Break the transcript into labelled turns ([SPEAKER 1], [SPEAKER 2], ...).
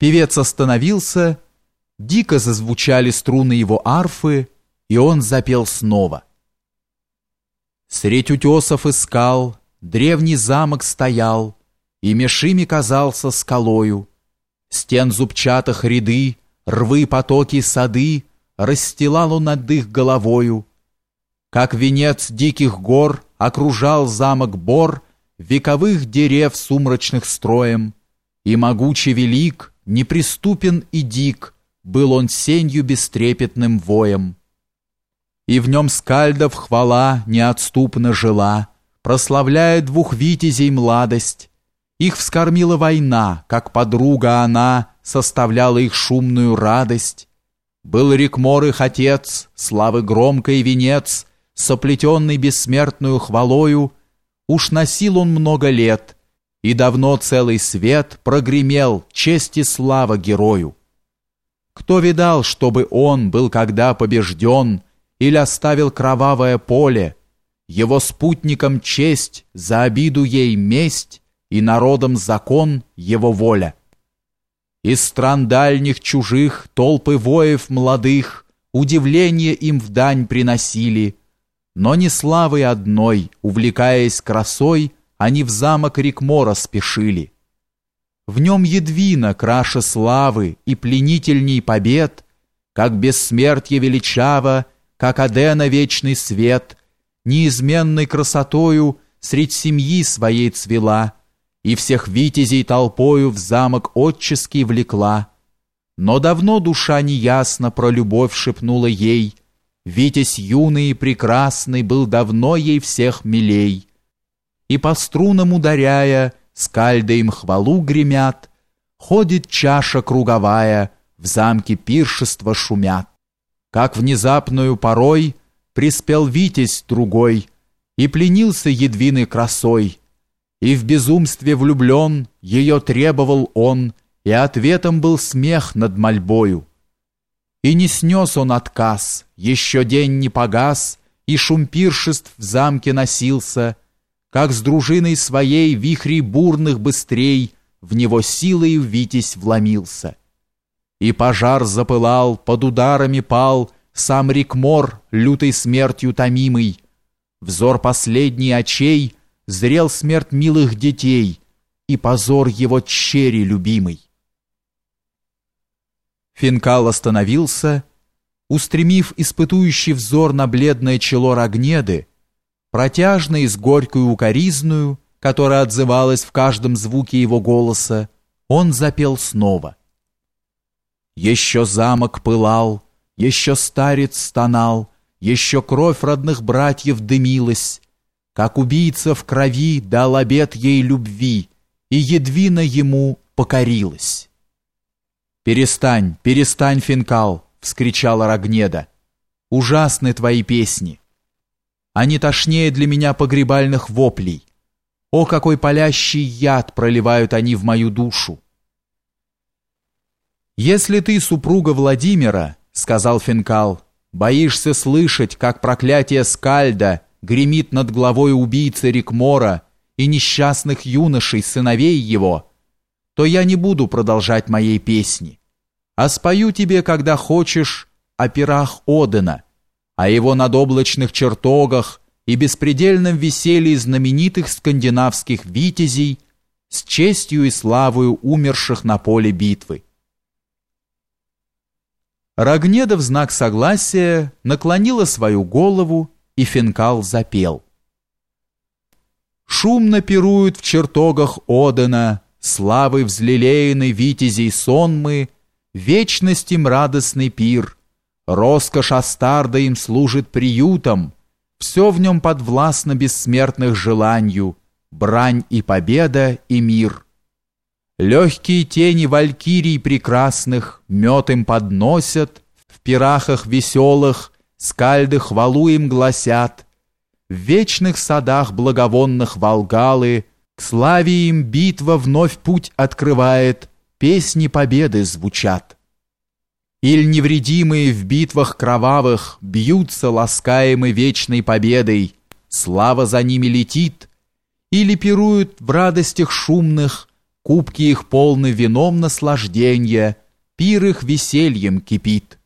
[SPEAKER 1] Певец остановился, дико зазвучали струны его арфы, и он запел снова. Средь утесов скал древний замок стоял, и мешими казался скалою. Стен зубчатых ряды, рвы, потоки, сады расстилал он над их головою. Как венец диких гор окружал замок Бор вековых дерев сумрачных строем, и могучий велик, неприступен и дик, был он сенью бестрепетным воем. И в нем скальдов хвала неотступно жила, прославляя двух витязей младость. Их вскормила война, как подруга она составляла их шумную радость. Был Рикмор их отец, славы громкой венец, соплетенный бессмертную хвалою, уж носил он много лет — и давно целый свет прогремел честь и слава герою. Кто видал, чтобы он был когда побежден или оставил кровавое поле, его спутникам честь, за обиду ей месть, и народом закон его воля. Из стран дальних чужих толпы воев молодых удивление им в дань приносили, но не славой одной, увлекаясь красой, они в замок Рикмора спешили. В нем едвина краше славы и пленительней побед, как бессмертие величаво, как Адена вечный свет, неизменной красотою средь семьи своей цвела и всех витязей толпою в замок отческий влекла. Но давно душа неясно про любовь шепнула ей, Витязь юный и прекрасный был давно ей всех милей и по струнам ударяя, скальда им хвалу гремят, ходит чаша круговая, в замке пиршества шумят. Как внезапную порой приспел Витязь другой и пленился едвиной красой, и в безумстве влюблен ее требовал он, и ответом был смех над мольбою. И не снес он отказ, еще день не погас, и шум пиршеств в замке носился, как с дружиной своей вихрей бурных быстрей в него силой Витязь вломился. И пожар запылал, под ударами пал сам Рикмор, лютой смертью томимый. Взор последний очей зрел смерть милых детей и позор его черри любимый. Финкал остановился, устремив испытующий взор на бледное чело Рогнеды, протяжно и с горькую укоризную, которая отзывалась в каждом звуке его голоса, он запел снова. Еще замок пылал, еще старец стонал, еще кровь родных братьев дымилась, как убийца в крови дал обет ей любви, и едвина ему покорилась. «Перестань, перестань, Финкал!» — вскричала Рогнеда. «Ужасны твои песни!» Они тошнее для меня погребальных воплей. О, какой палящий яд проливают они в мою душу! «Если ты супруга Владимира, — сказал Финкал, — боишься слышать, как проклятие Скальда гремит над главой убийцы Рикмора и несчастных юношей, сыновей его, то я не буду продолжать моей песни, а спою тебе, когда хочешь, о пирах Одена — о его надоблачных чертогах и беспредельном веселье знаменитых скандинавских витязей с честью и славою умерших на поле битвы. Рогнеда в знак согласия наклонила свою голову, и Финкал запел. Шумно пируют в чертогах Одена, славы взлелеянной витязей сонмы, вечность им радостный пир — Роскошь Астарда им служит приютом, все в нем подвластно бессмертных желанию, брань и победа и мир. Легкие тени валькирий прекрасных мед им подносят, в пирахах веселых скальды хвалу им гласят, в вечных садах благовонных Волгалы к славе им битва вновь путь открывает, песни победы звучат. Иль невредимые в битвах кровавых бьются ласкаемы вечной победой, слава за ними летит, или пируют в радостях шумных, Кубки их полны вином наслажденья, Пир их весельем кипит.